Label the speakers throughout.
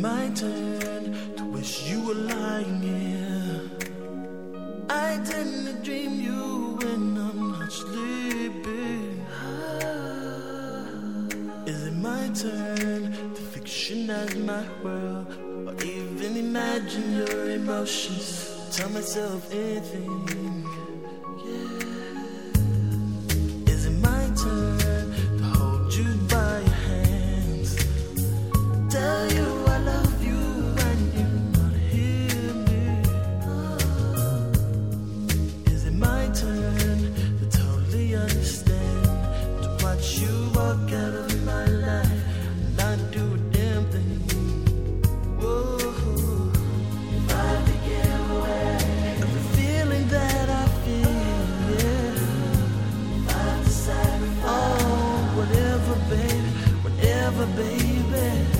Speaker 1: My turn to wish you were lying here? I tend to dream you when I'm not sleeping. Is it my turn to fictionize my world or even imagine your emotions? Tell myself anything. Is it my turn to hold you by your hands? Tell you baby.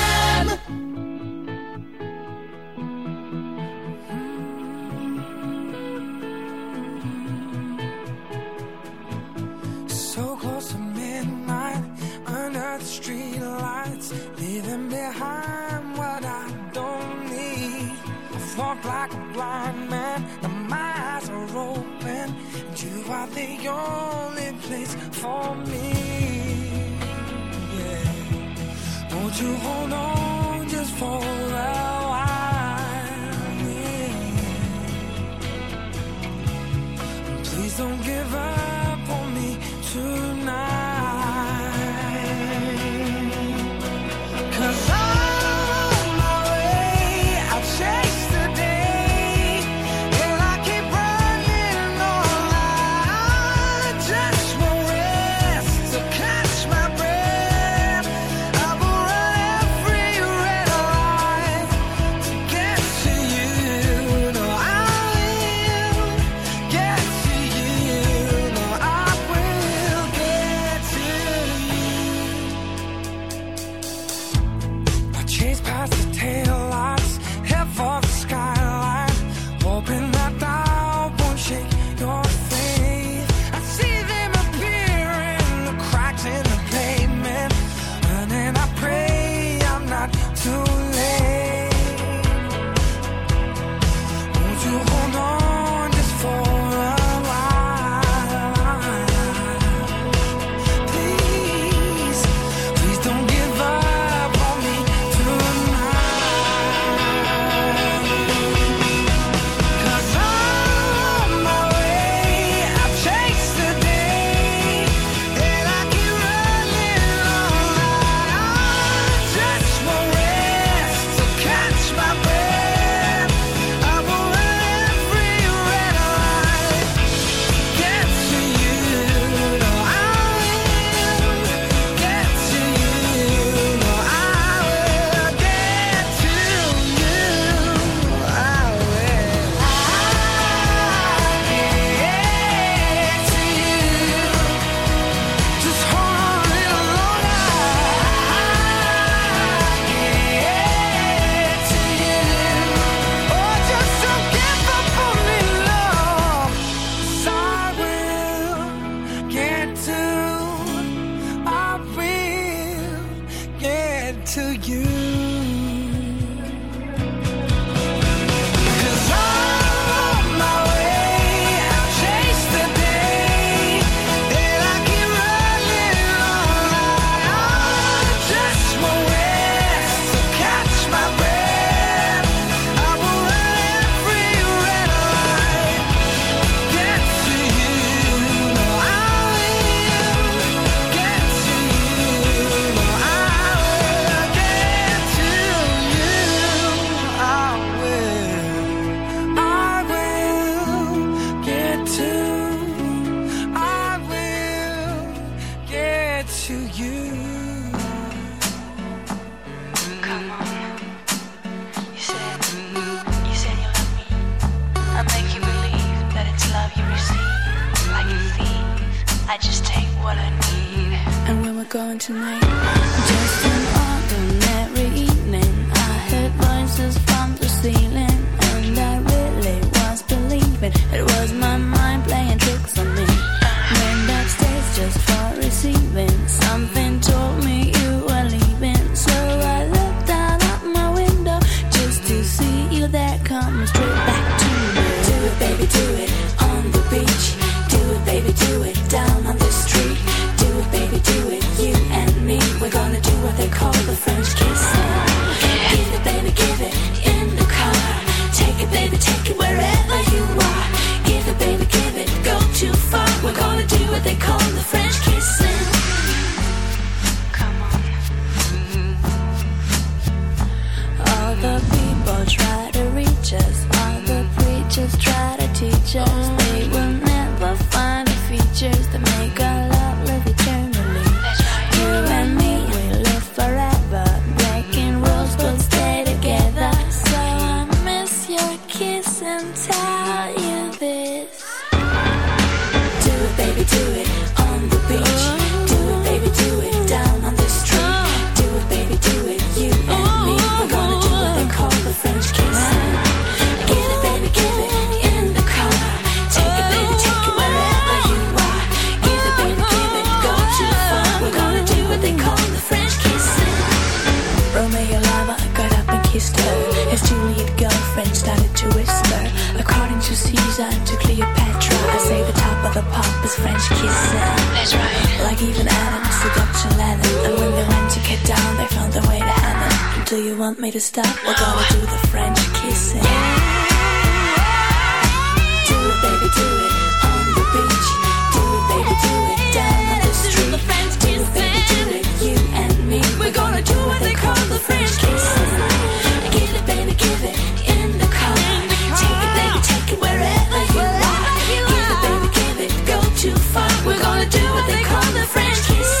Speaker 2: going tonight?
Speaker 3: That's right. Like even forgot John Lennon. And when they went to get down, they found their way to heaven. Do you want me to stop? We're gonna do the French kissing. Do it, baby, do it on the beach. Do it, baby, do it down on the street. Do it, baby, do it, you and me. We're gonna do what they call the French kissing. They call the French kissing.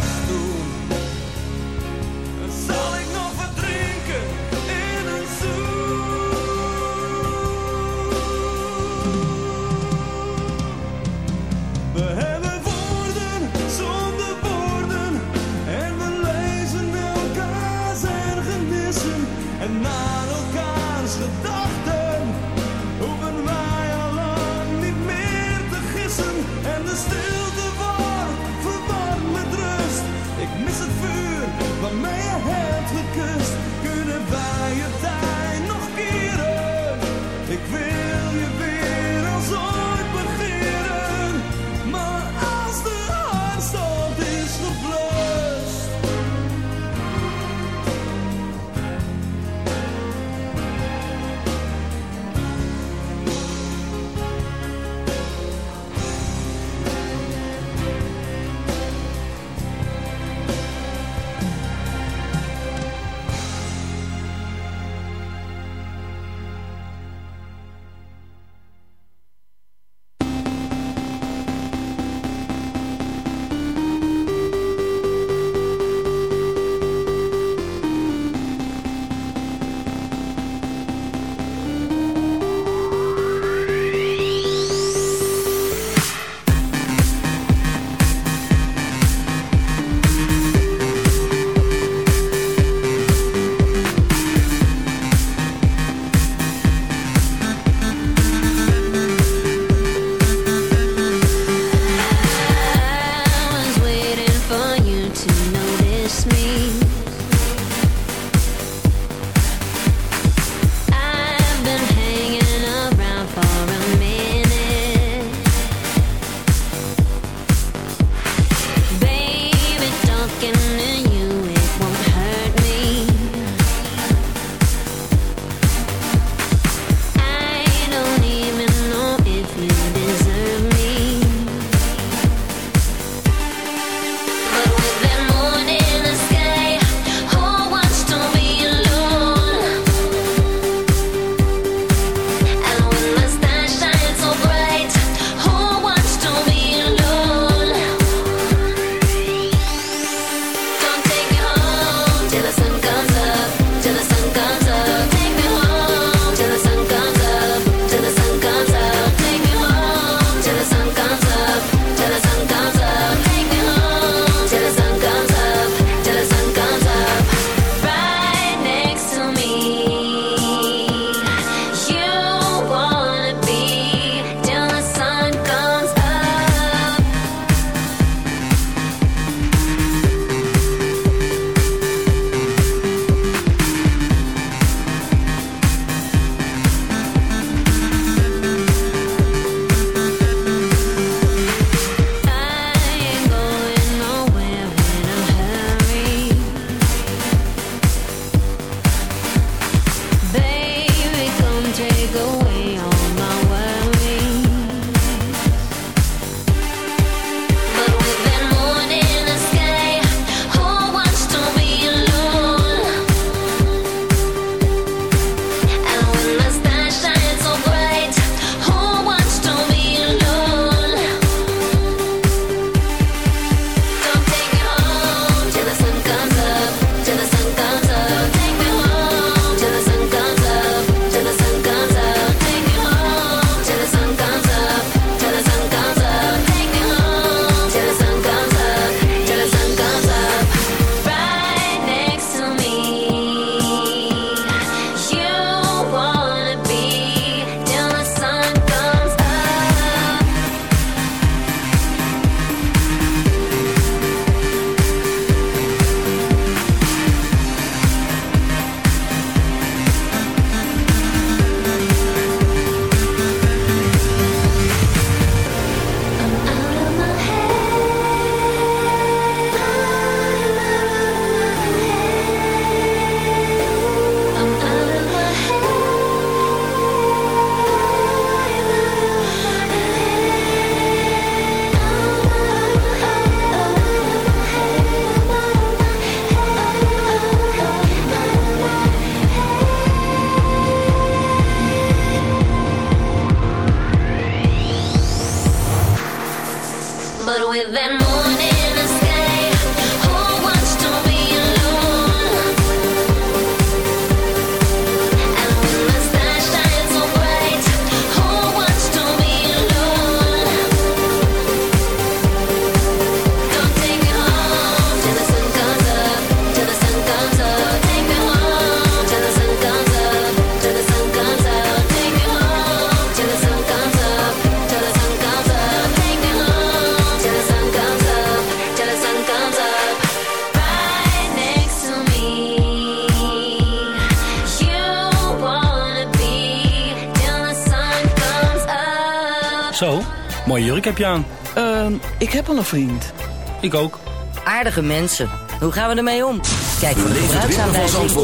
Speaker 4: heb je aan.
Speaker 5: Ehm, ik heb al een vriend.
Speaker 4: Ik ook.
Speaker 6: Aardige mensen. Hoe gaan we ermee om? Kijk voor de gebruiksaanwijzing op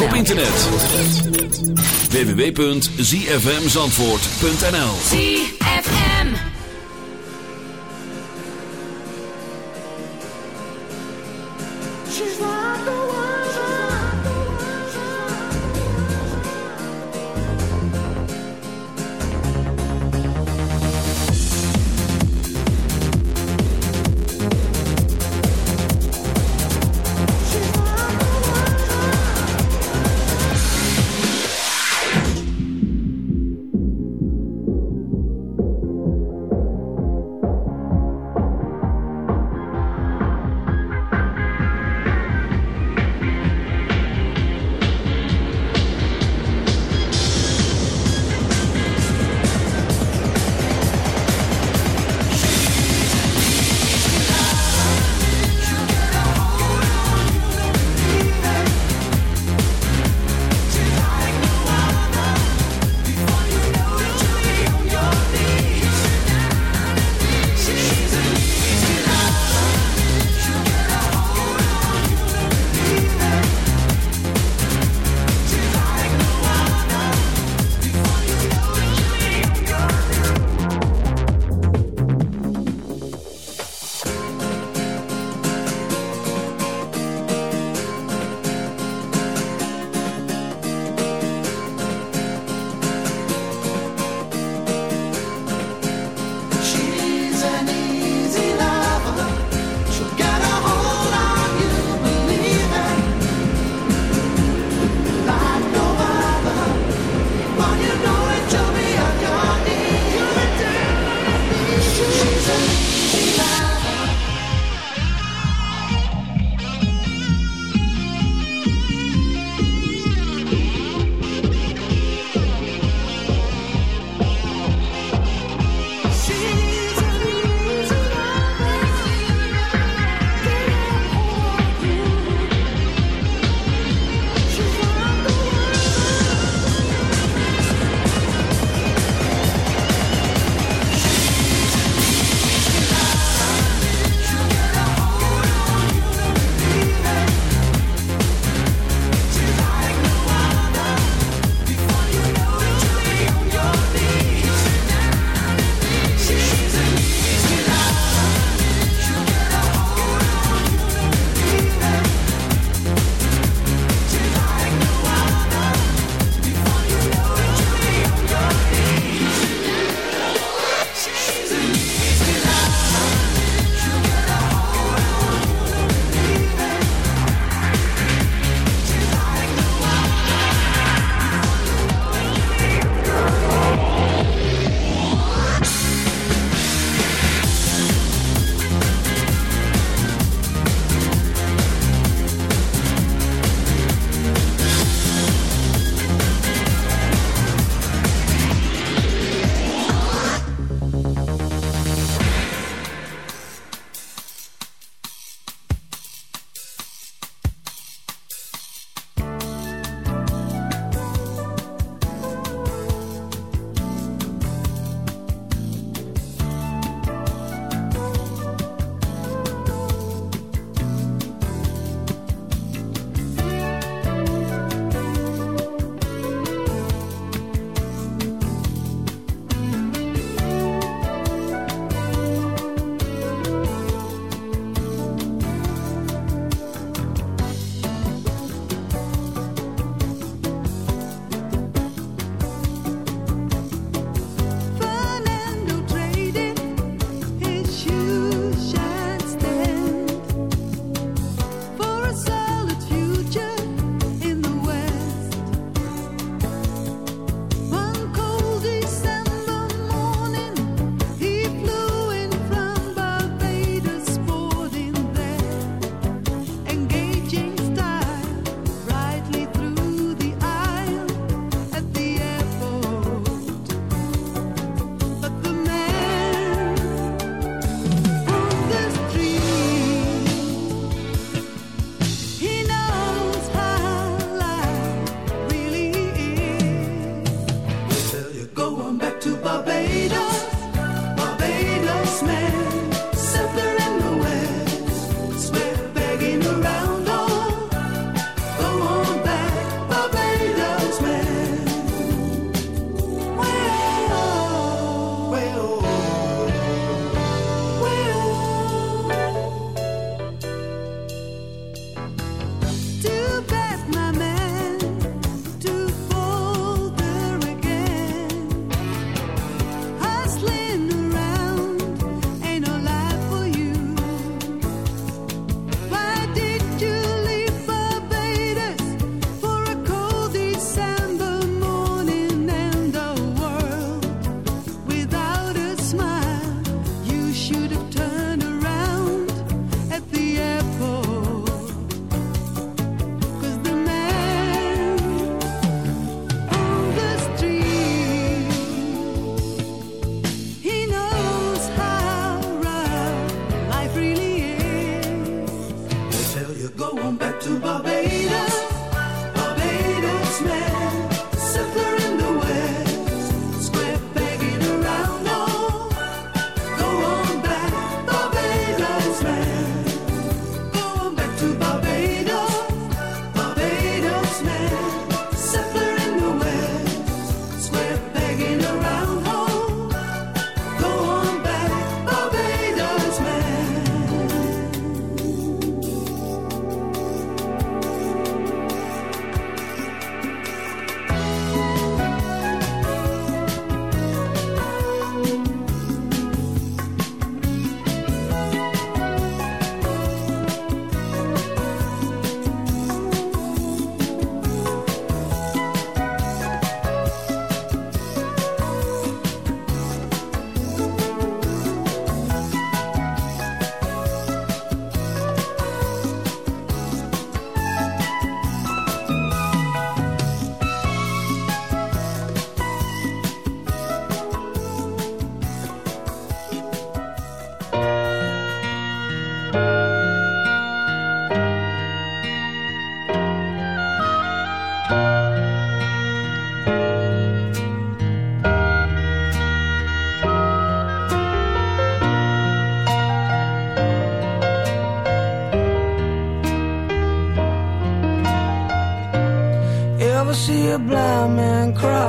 Speaker 7: op internet. www.zfmzandvoort.nl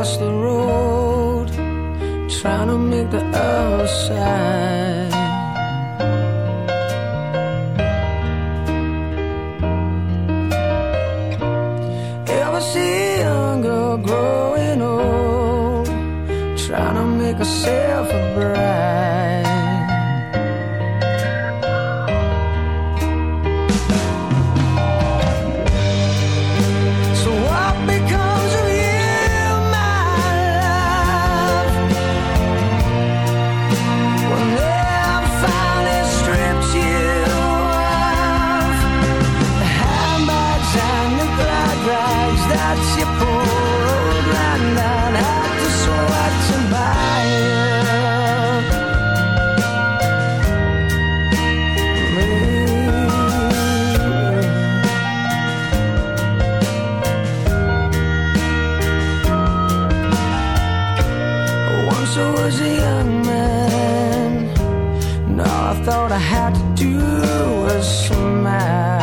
Speaker 1: across the
Speaker 2: room since I was a young man. And all I thought I had to do was smile.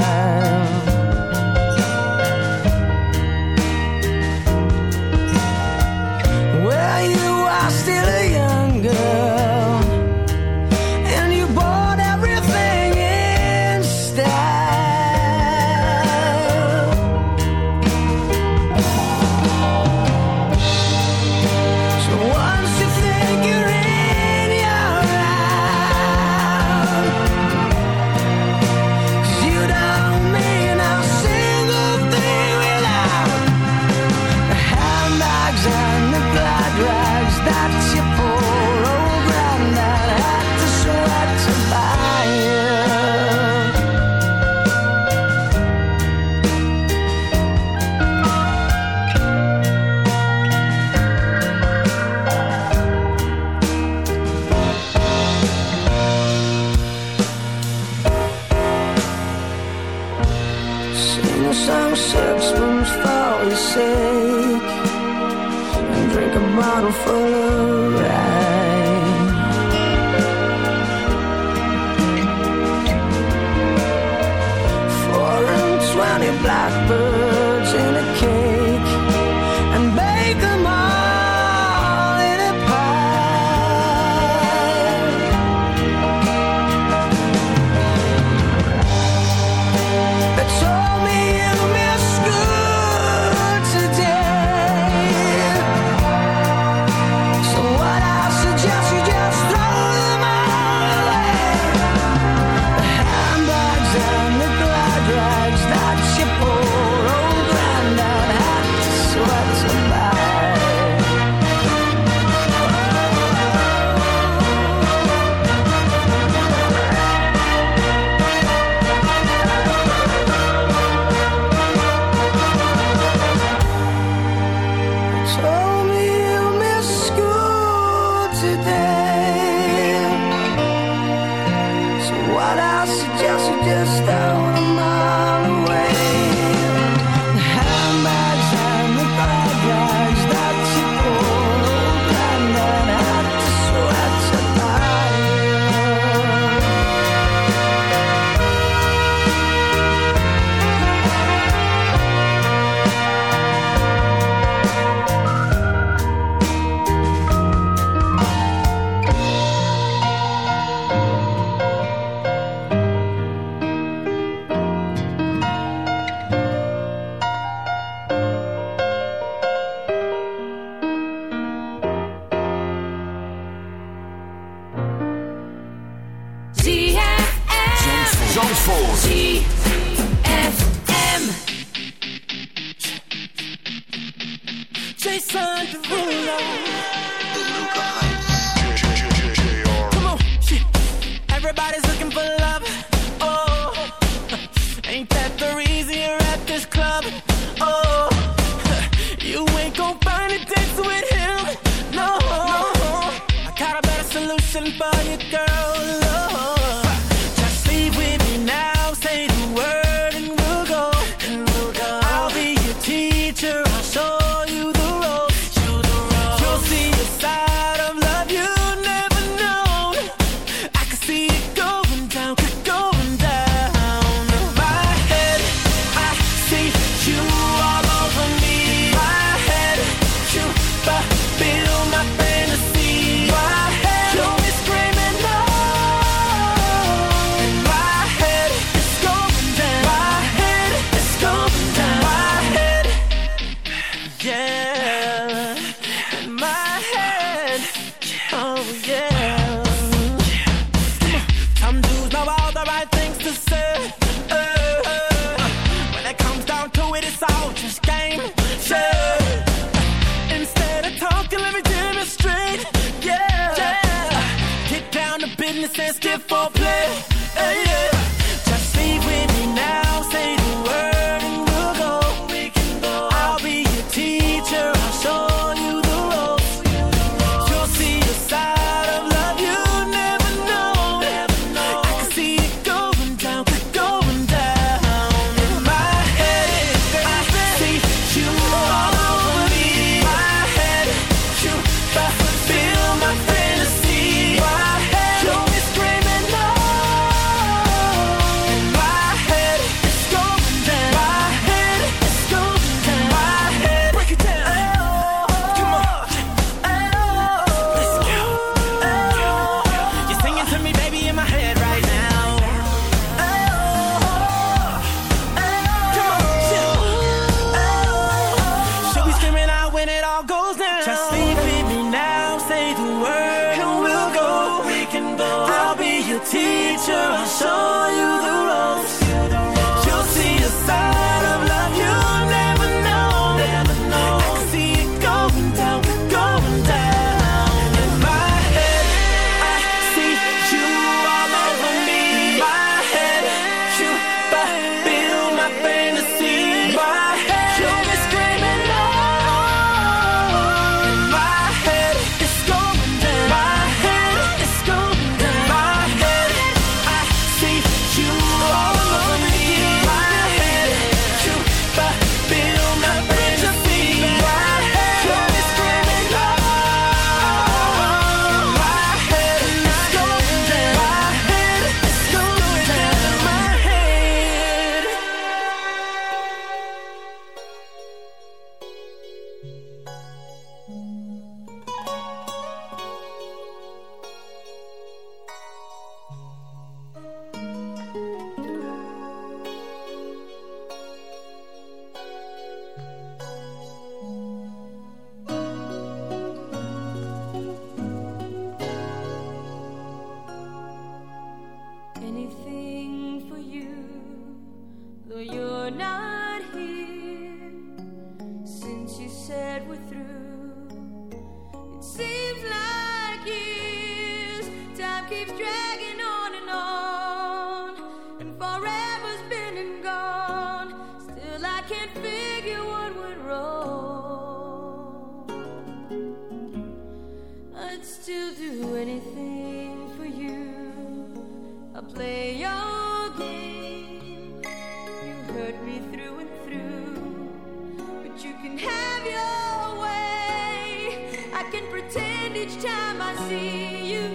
Speaker 8: pretend each time I see you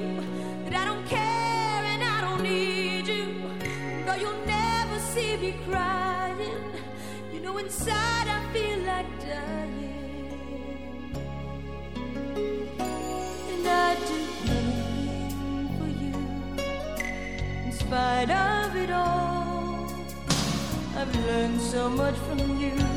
Speaker 8: that I don't care and I don't need you. Though you'll never see me crying, you know inside I feel like dying. And I do anything for you, in spite of it all. I've learned so much from you.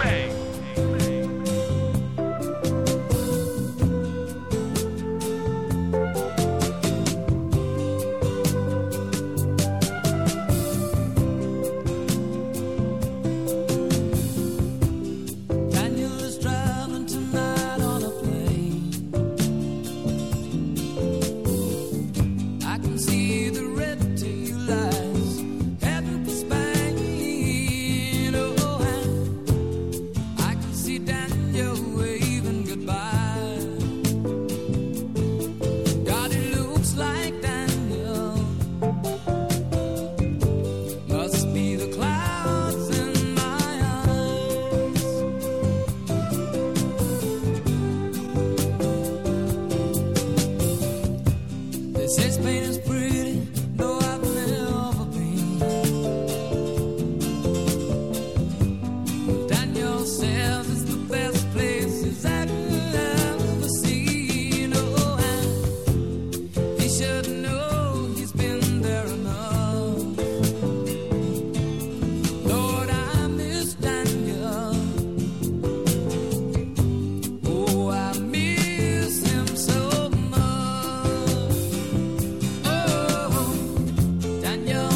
Speaker 9: años.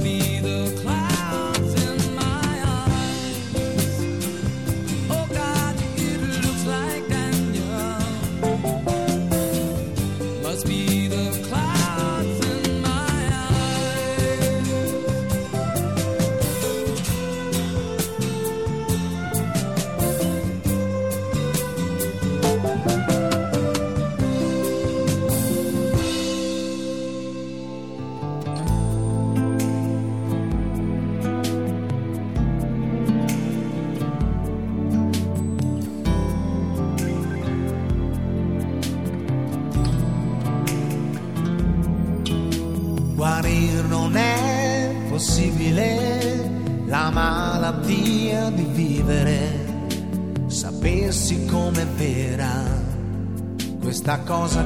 Speaker 9: Me. cause I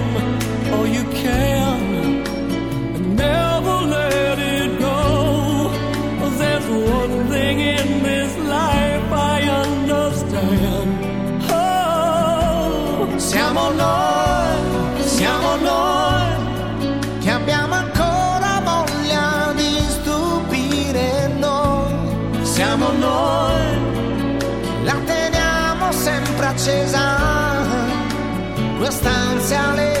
Speaker 10: catches on quest'ansia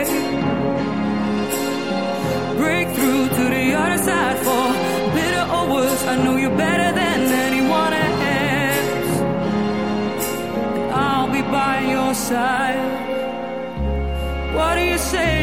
Speaker 10: break through to the other side for bitter or worse. I know you better than anyone else. I'll be by your side. What do you say?